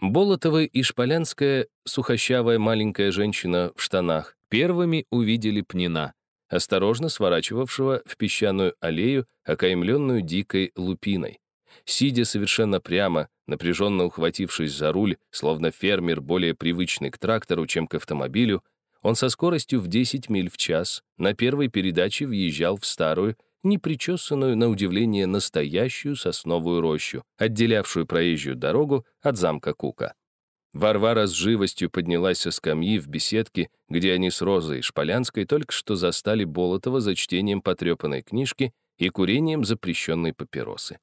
Болотова и Шполянская, сухощавая маленькая женщина в штанах, первыми увидели Пнина, осторожно сворачивавшего в песчаную аллею, окаймленную дикой лупиной. Сидя совершенно прямо, напряженно ухватившись за руль, словно фермер, более привычный к трактору, чем к автомобилю, он со скоростью в 10 миль в час на первой передаче въезжал в старую, непричесанную, на удивление, настоящую сосновую рощу, отделявшую проезжую дорогу от замка Кука. Варвара с живостью поднялась со скамьи в беседке, где они с Розой Шполянской только что застали Болотова за чтением потрепанной книжки и курением запрещенной папиросы.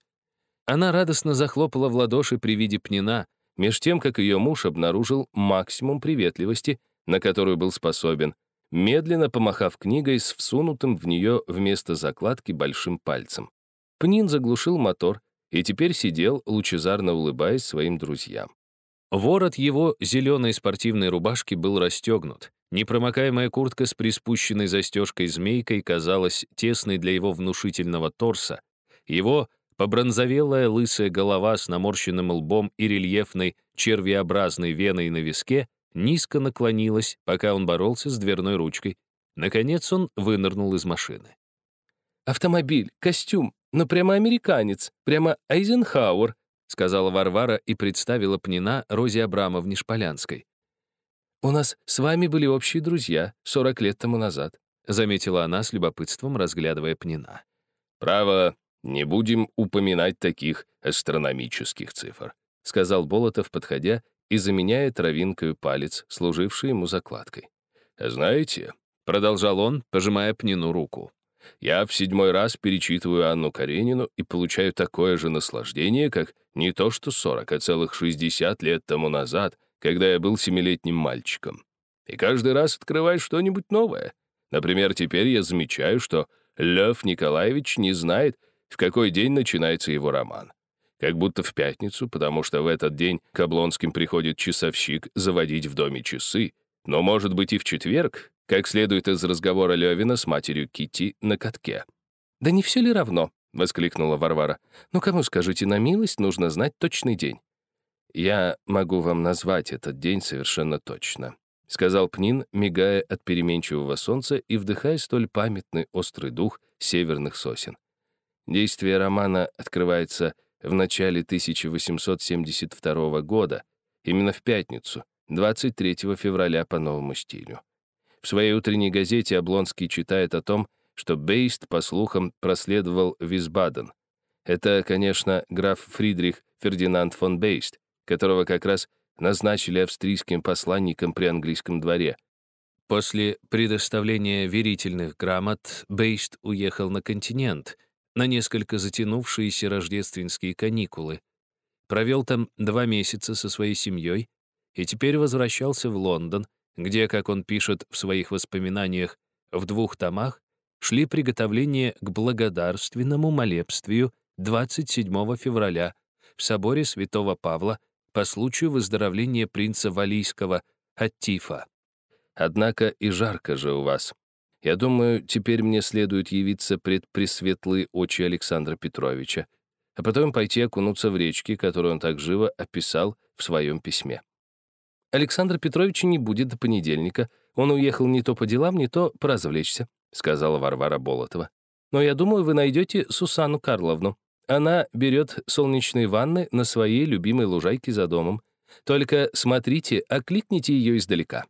Она радостно захлопала в ладоши при виде пнина, меж тем, как ее муж обнаружил максимум приветливости, на которую был способен, медленно помахав книгой с всунутым в нее вместо закладки большим пальцем. Пнин заглушил мотор и теперь сидел, лучезарно улыбаясь своим друзьям. Ворот его зеленой спортивной рубашки был расстегнут. Непромокаемая куртка с приспущенной застежкой-змейкой казалась тесной для его внушительного торса. Его побронзовелая лысая голова с наморщенным лбом и рельефной червеобразной веной на виске низко наклонилась, пока он боролся с дверной ручкой. Наконец он вынырнул из машины. «Автомобиль, костюм, ну прямо американец, прямо Айзенхауэр», сказала Варвара и представила Пнина Розе Абрамовне Шполянской. «У нас с вами были общие друзья 40 лет тому назад», заметила она с любопытством, разглядывая Пнина. «Право, не будем упоминать таких астрономических цифр», сказал Болотов, подходя и заменяя травинкою палец, служивший ему закладкой. «Знаете», — продолжал он, пожимая Пнину руку, «я в седьмой раз перечитываю Анну Каренину и получаю такое же наслаждение, как не то что сорок, а целых шестьдесят лет тому назад, когда я был семилетним мальчиком. И каждый раз открываю что-нибудь новое. Например, теперь я замечаю, что Лев Николаевич не знает, в какой день начинается его роман как будто в пятницу, потому что в этот день к Облонским приходит часовщик заводить в доме часы, но, может быть, и в четверг, как следует из разговора Левина с матерью Кити на катке. «Да не все ли равно?» — воскликнула Варвара. «Ну, кому скажите на милость, нужно знать точный день». «Я могу вам назвать этот день совершенно точно», — сказал Пнин, мигая от переменчивого солнца и вдыхая столь памятный острый дух северных сосен. Действие романа открывается в начале 1872 года, именно в пятницу, 23 февраля по новому стилю. В своей утренней газете Облонский читает о том, что Бейст, по слухам, проследовал Висбаден. Это, конечно, граф Фридрих Фердинанд фон Бейст, которого как раз назначили австрийским посланником при английском дворе. После предоставления верительных грамот Бейст уехал на континент — на несколько затянувшиеся рождественские каникулы. Провел там два месяца со своей семьей и теперь возвращался в Лондон, где, как он пишет в своих воспоминаниях в двух томах, шли приготовления к благодарственному молебствию 27 февраля в соборе святого Павла по случаю выздоровления принца Валийского от тифа. Однако и жарко же у вас, я думаю, теперь мне следует явиться пред пресветлые очи Александра Петровича, а потом пойти окунуться в речки, которую он так живо описал в своем письме. Александра Петровича не будет до понедельника. Он уехал не то по делам, не то поразвлечься», — сказала Варвара Болотова. «Но я думаю, вы найдете Сусану Карловну. Она берет солнечные ванны на своей любимой лужайке за домом. Только смотрите, окликните ее издалека».